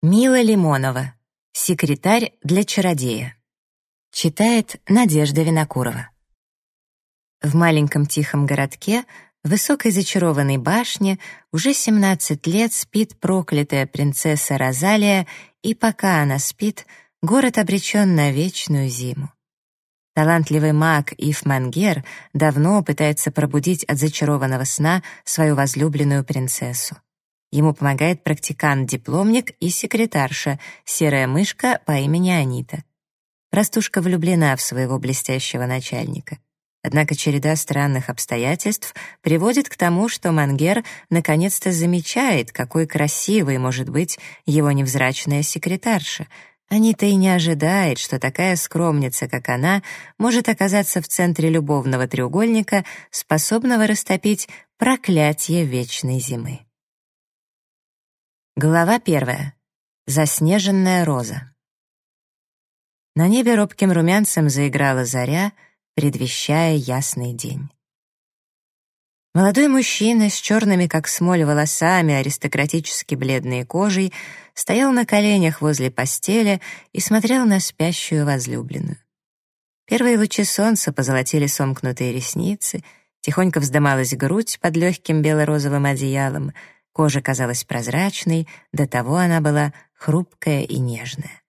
Мила Лимонова. Секретарь для чародея. Читает Надежда Винокурова. В маленьком тихом городке, в высокой зачарованной башне, уже 17 лет спит проклятая принцесса Розалия, и пока она спит, город обречен на вечную зиму. Талантливый маг Ив Мангер давно пытается пробудить от зачарованного сна свою возлюбленную принцессу. Ему помогает практикант-дипломник и секретарша, серая мышка по имени Анита. Простушка влюблена в своего блестящего начальника. Однако череда странных обстоятельств приводит к тому, что Мангер наконец-то замечает, какой красивой может быть его невзрачная секретарша. Анита и не ожидает, что такая скромница, как она, может оказаться в центре любовного треугольника, способного растопить проклятие вечной зимы. Глава первая. Заснеженная роза. На небе робким румянцем заиграла заря, предвещая ясный день. Молодой мужчина с черными, как смоль, волосами, аристократически бледной кожей стоял на коленях возле постели и смотрел на спящую возлюбленную. Первые лучи солнца позолотили сомкнутые ресницы, тихонько вздымалась грудь под легким бело-розовым одеялом — Кожа казалась прозрачной, до того она была хрупкая и нежная.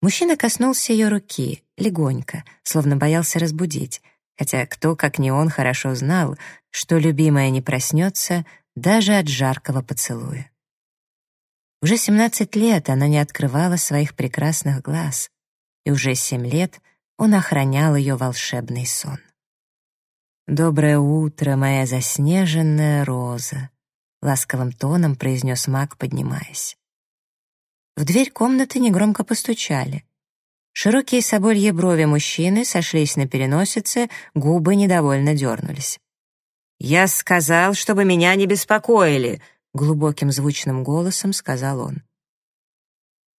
Мужчина коснулся ее руки, легонько, словно боялся разбудить, хотя кто, как не он, хорошо знал, что любимая не проснется даже от жаркого поцелуя. Уже 17 лет она не открывала своих прекрасных глаз, и уже семь лет он охранял ее волшебный сон. «Доброе утро, моя заснеженная роза», ласковым тоном произнес маг, поднимаясь. В дверь комнаты негромко постучали. Широкие собольи брови мужчины сошлись на переносице, губы недовольно дернулись. «Я сказал, чтобы меня не беспокоили», — глубоким звучным голосом сказал он.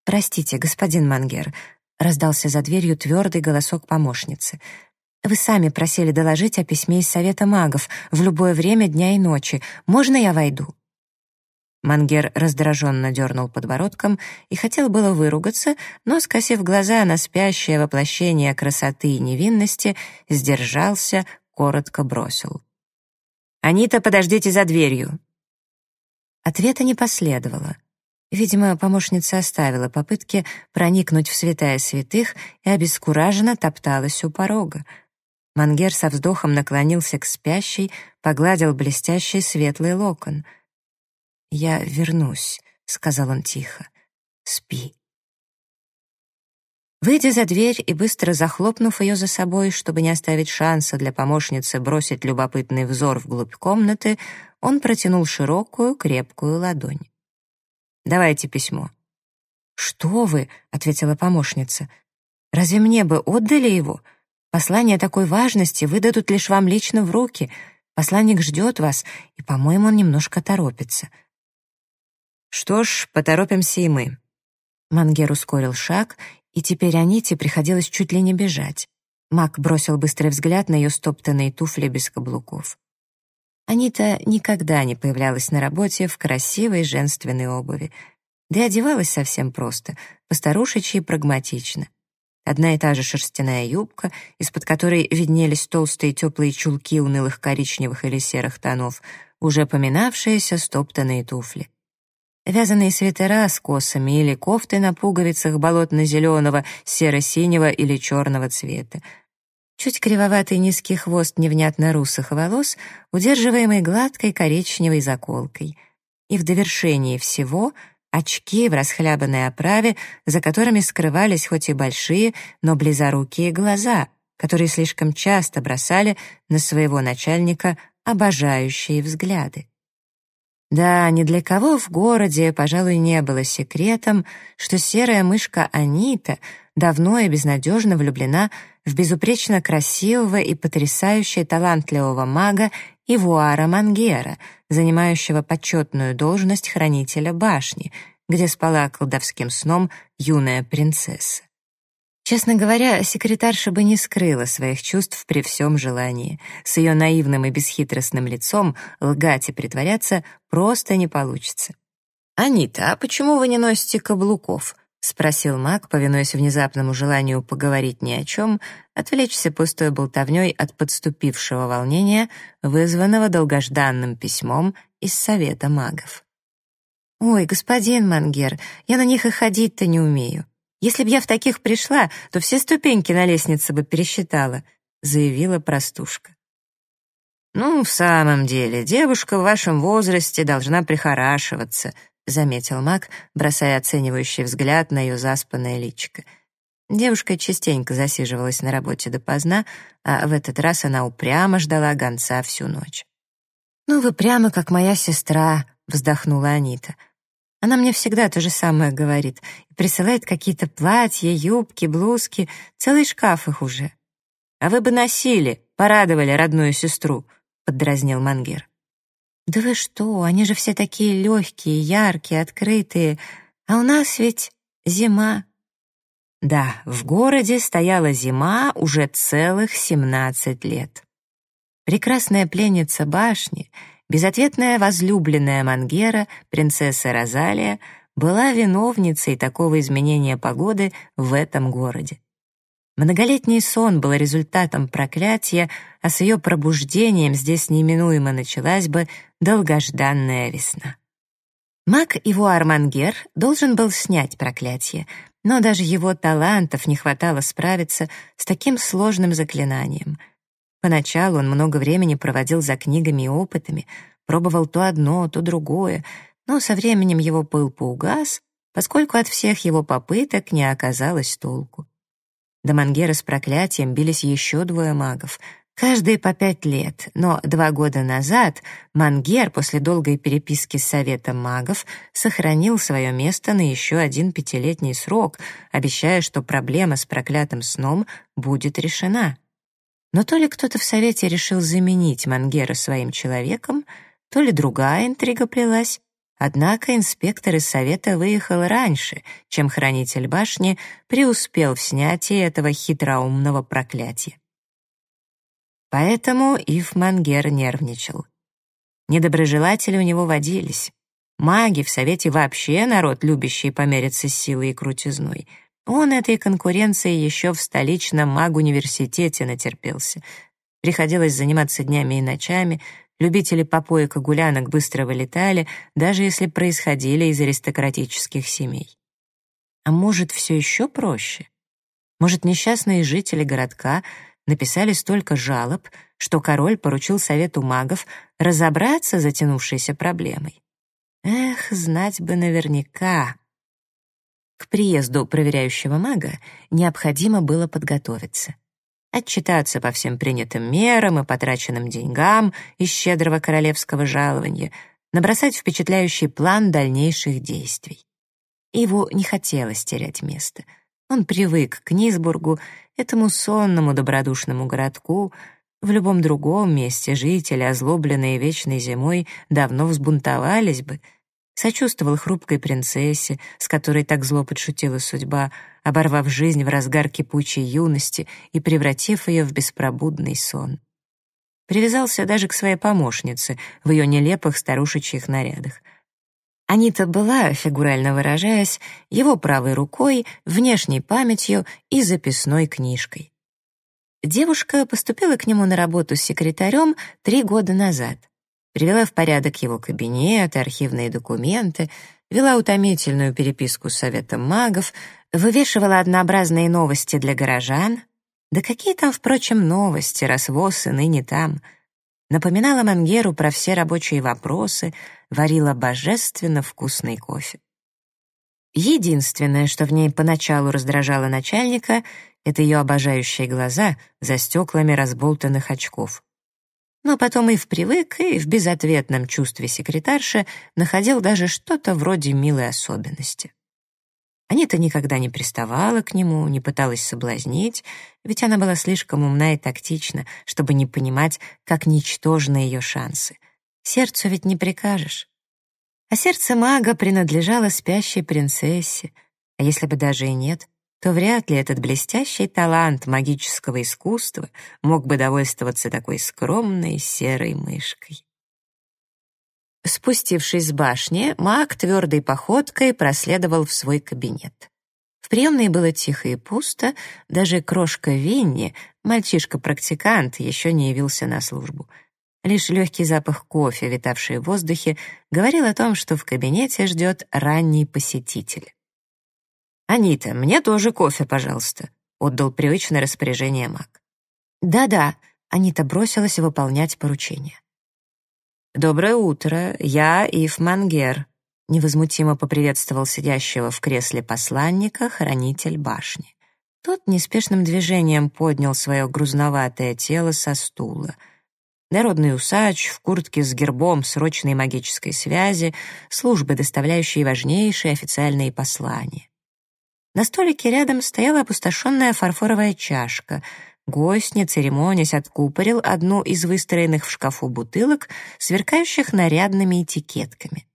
«Простите, господин Мангер», — раздался за дверью твердый голосок помощницы. «Вы сами просили доложить о письме из Совета магов в любое время дня и ночи. Можно я войду?» Мангер раздраженно дернул подбородком и хотел было выругаться, но, скосив глаза на спящее воплощение красоты и невинности, сдержался, коротко бросил. «Анита, подождите за дверью!» Ответа не последовало. Видимо, помощница оставила попытки проникнуть в святая святых и обескураженно топталась у порога. Мангер со вздохом наклонился к спящей, погладил блестящий светлый локон — «Я вернусь», — сказал он тихо. «Спи». Выйдя за дверь и быстро захлопнув ее за собой, чтобы не оставить шанса для помощницы бросить любопытный взор вглубь комнаты, он протянул широкую, крепкую ладонь. «Давайте письмо». «Что вы?» — ответила помощница. «Разве мне бы отдали его? Послание такой важности выдадут лишь вам лично в руки. Посланник ждет вас, и, по-моему, он немножко торопится». Что ж, поторопимся и мы. Мангер ускорил шаг, и теперь Аните приходилось чуть ли не бежать. Мак бросил быстрый взгляд на ее стоптанные туфли без каблуков. Анита никогда не появлялась на работе в красивой женственной обуви, да и одевалась совсем просто, постарушечьи и прагматично. Одна и та же шерстяная юбка, из-под которой виднелись толстые теплые чулки унылых коричневых или серых тонов, уже поминавшиеся стоптанные туфли. Вязаные свитера с косами или кофты на пуговицах болотно-зеленого, серо-синего или черного цвета. Чуть кривоватый низкий хвост невнятно русых волос, удерживаемый гладкой коричневой заколкой. И в довершении всего очки в расхлябанной оправе, за которыми скрывались хоть и большие, но близорукие глаза, которые слишком часто бросали на своего начальника обожающие взгляды. Да, ни для кого в городе, пожалуй, не было секретом, что серая мышка Анита давно и безнадежно влюблена в безупречно красивого и потрясающе талантливого мага Ивуара Мангера, занимающего почетную должность хранителя башни, где спала колдовским сном юная принцесса. Честно говоря, секретарша бы не скрыла своих чувств при всем желании. С ее наивным и бесхитростным лицом лгать и притворяться просто не получится. «Анита, а почему вы не носите каблуков?» — спросил маг, повинуясь внезапному желанию поговорить ни о чем, отвлечься пустой болтовней от подступившего волнения, вызванного долгожданным письмом из Совета магов. «Ой, господин Мангер, я на них и ходить-то не умею. Если б я в таких пришла, то все ступеньки на лестнице бы пересчитала», — заявила простушка. «Ну, в самом деле, девушка в вашем возрасте должна прихорашиваться», — заметил маг, бросая оценивающий взгляд на ее заспанное личико. Девушка частенько засиживалась на работе допоздна, а в этот раз она упрямо ждала гонца всю ночь. «Ну, вы прямо как моя сестра», — вздохнула Анита. «Она мне всегда то же самое говорит и присылает какие-то платья, юбки, блузки, целый шкаф их уже». «А вы бы носили, порадовали родную сестру», — поддразнил Мангер. «Да вы что, они же все такие легкие, яркие, открытые, а у нас ведь зима». Да, в городе стояла зима уже целых семнадцать лет. Прекрасная пленница башни, безответная возлюбленная Мангера, принцесса Розалия, была виновницей такого изменения погоды в этом городе. Многолетний сон был результатом проклятия, а с ее пробуждением здесь неминуемо началась бы долгожданная весна. Маг Иво Армангер должен был снять проклятие, но даже его талантов не хватало справиться с таким сложным заклинанием. Поначалу он много времени проводил за книгами и опытами, пробовал то одно, то другое, но со временем его пыл поугас, поскольку от всех его попыток не оказалось толку. До Мангера с проклятием бились еще двое магов, каждые по пять лет, но два года назад Мангер после долгой переписки с Советом магов сохранил свое место на еще один пятилетний срок, обещая, что проблема с проклятым сном будет решена. Но то ли кто-то в Совете решил заменить Мангера своим человеком, то ли другая интрига плелась, Однако инспектор из совета выехал раньше, чем хранитель башни преуспел в снятии этого хитроумного проклятия. Поэтому Ив Мангер нервничал. Недоброжелатели у него водились. Маги в совете вообще народ, любящий помериться силой и крутизной. Он этой конкуренции еще в столичном маг-университете натерпелся. Приходилось заниматься днями и ночами, Любители попоек и гулянок быстро вылетали, даже если происходили из аристократических семей. А может, все еще проще? Может, несчастные жители городка написали столько жалоб, что король поручил совету магов разобраться с затянувшейся проблемой? Эх, знать бы наверняка. К приезду проверяющего мага необходимо было подготовиться отчитаться по всем принятым мерам и потраченным деньгам из щедрого королевского жалования, набросать впечатляющий план дальнейших действий. Его не хотелось терять место. Он привык к Низбургу, этому сонному добродушному городку. В любом другом месте жители, озлобленные вечной зимой, давно взбунтовались бы — Сочувствовал хрупкой принцессе, с которой так зло подшутила судьба, оборвав жизнь в разгар кипучей юности и превратив ее в беспробудный сон. Привязался даже к своей помощнице в ее нелепых старушечьих нарядах. Анита была, фигурально выражаясь, его правой рукой, внешней памятью и записной книжкой. Девушка поступила к нему на работу с секретарем три года назад — привела в порядок его кабинет, архивные документы, вела утомительную переписку с Советом магов, вывешивала однообразные новости для горожан. Да какие там, впрочем, новости, раз ВОЗ и ныне там. Напоминала Мангеру про все рабочие вопросы, варила божественно вкусный кофе. Единственное, что в ней поначалу раздражало начальника, это ее обожающие глаза за стеклами разболтанных очков но потом и в привык, и в безответном чувстве секретарши находил даже что-то вроде милой особенности. Анита никогда не приставала к нему, не пыталась соблазнить, ведь она была слишком умна и тактична, чтобы не понимать, как ничтожны ее шансы. Сердцу ведь не прикажешь. А сердце мага принадлежало спящей принцессе, а если бы даже и нет, то вряд ли этот блестящий талант магического искусства мог бы довольствоваться такой скромной серой мышкой. Спустившись с башни, маг твердой походкой проследовал в свой кабинет. В приемной было тихо и пусто, даже крошка Винни, мальчишка-практикант, еще не явился на службу. Лишь легкий запах кофе, витавший в воздухе, говорил о том, что в кабинете ждет ранний посетитель. «Анита, мне тоже кофе, пожалуйста», — отдал привычное распоряжение маг. «Да-да», — Анита бросилась выполнять поручение. «Доброе утро, я Ив Мангер», — невозмутимо поприветствовал сидящего в кресле посланника хранитель башни. Тот неспешным движением поднял свое грузноватое тело со стула. Народный усач в куртке с гербом срочной магической связи, службы, доставляющие важнейшие официальные послания. На столике рядом стояла опустошенная фарфоровая чашка — Гость, не церемонясь, откупорил одну из выстроенных в шкафу бутылок, сверкающих нарядными этикетками.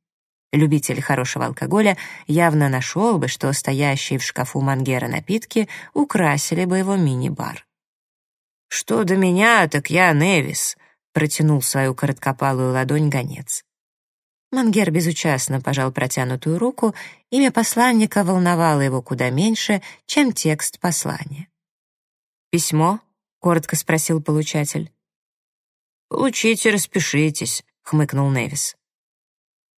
Любитель хорошего алкоголя явно нашел бы, что стоящие в шкафу Мангера напитки украсили бы его мини-бар. «Что до меня, так я Невис», — протянул свою короткопалую ладонь гонец. Мангер безучастно пожал протянутую руку, имя посланника волновало его куда меньше, чем текст послания. «Письмо?» — коротко спросил получатель. «Получите, распишитесь», — хмыкнул Невис.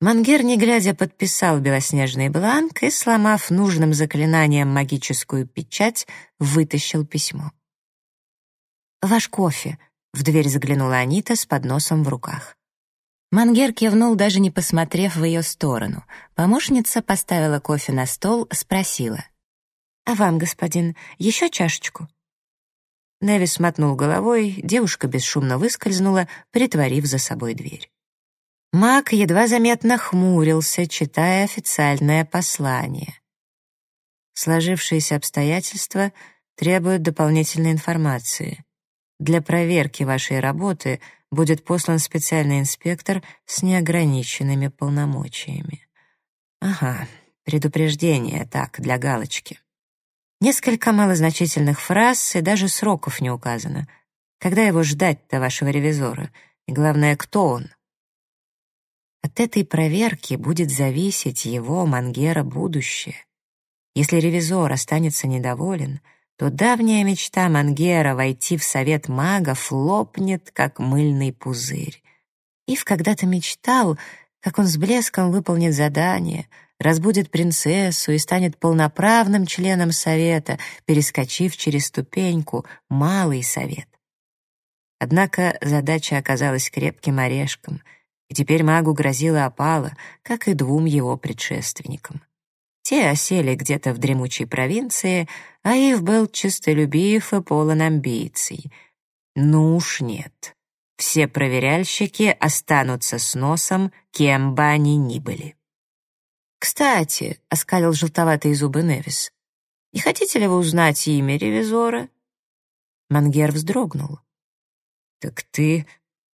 Мангер, не глядя, подписал белоснежный бланк и, сломав нужным заклинанием магическую печать, вытащил письмо. «Ваш кофе», — в дверь заглянула Анита с подносом в руках. Мангер кивнул, даже не посмотрев в ее сторону. Помощница поставила кофе на стол, спросила. «А вам, господин, еще чашечку?» Невис мотнул головой, девушка бесшумно выскользнула, притворив за собой дверь. Мак едва заметно хмурился, читая официальное послание. Сложившиеся обстоятельства требуют дополнительной информации. Для проверки вашей работы будет послан специальный инспектор с неограниченными полномочиями. Ага, предупреждение, так, для галочки. Несколько малозначительных фраз и даже сроков не указано. Когда его ждать-то, вашего ревизора? И главное, кто он? От этой проверки будет зависеть его, Мангера, будущее. Если ревизор останется недоволен, то давняя мечта Мангера войти в совет магов лопнет, как мыльный пузырь. Ив когда-то мечтал, как он с блеском выполнит задание — разбудит принцессу и станет полноправным членом совета, перескочив через ступеньку малый совет. Однако задача оказалась крепким орешком, и теперь магу грозила опала, как и двум его предшественникам. Те осели где-то в дремучей провинции, а Ив был чистолюбив и полон амбиций. Ну уж нет. Все проверяльщики останутся с носом, кем бы они ни были. «Кстати», — оскалил желтоватые зубы Невис, «не хотите ли вы узнать имя ревизора?» Мангер вздрогнул. «Так ты...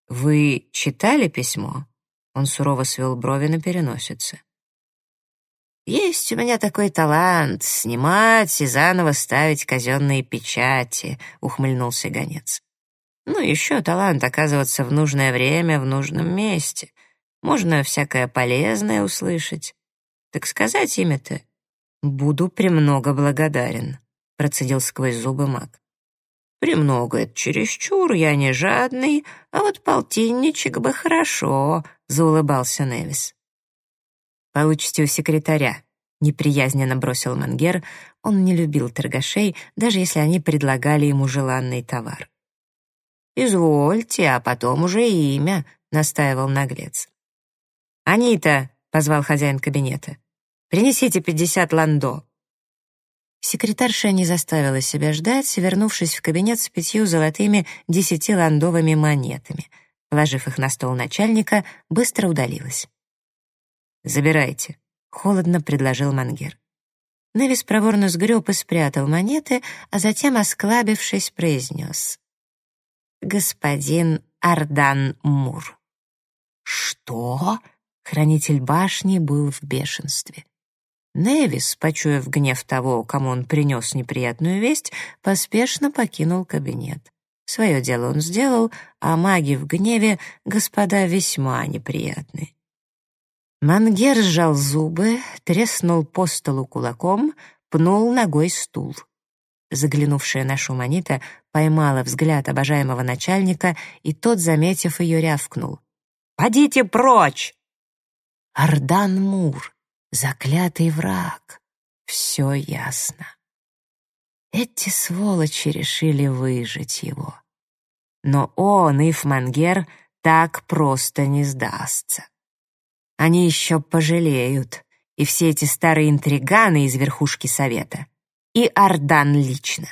вы читали письмо?» Он сурово свел брови на переносице. «Есть у меня такой талант — снимать и заново ставить казенные печати», — ухмыльнулся гонец. «Ну, еще талант оказываться в нужное время в нужном месте. Можно всякое полезное услышать. Так сказать имя-то? Буду премного благодарен, процедил сквозь зубы маг. «Премного — это чересчур, я не жадный, а вот полтинничек бы хорошо», — заулыбался Невис. «Получите у секретаря», — неприязненно бросил Мангер. Он не любил торгашей, даже если они предлагали ему желанный товар. «Извольте, а потом уже имя», — настаивал наглец. «Анита», — позвал хозяин кабинета, Принесите пятьдесят ландо». Секретарша не заставила себя ждать, вернувшись в кабинет с пятью золотыми десятиландовыми монетами. Положив их на стол начальника, быстро удалилась. «Забирайте», — холодно предложил Мангер. Невис проворно сгреб и спрятал монеты, а затем, осклабившись, произнес. «Господин Ардан Мур». «Что?» — хранитель башни был в бешенстве. Невис, почуяв гнев того, кому он принес неприятную весть, поспешно покинул кабинет. Свое дело он сделал, а маги в гневе — господа весьма неприятные. Мангер сжал зубы, треснул по столу кулаком, пнул ногой стул. Заглянувшая на шум Анита поймала взгляд обожаемого начальника, и тот, заметив ее, рявкнул. «Подите прочь!» Ардан Мур, заклятый враг. Все ясно. Эти сволочи решили выжить его. Но он, Ив Мангер, так просто не сдастся. Они еще пожалеют, и все эти старые интриганы из верхушки совета, и Ардан лично.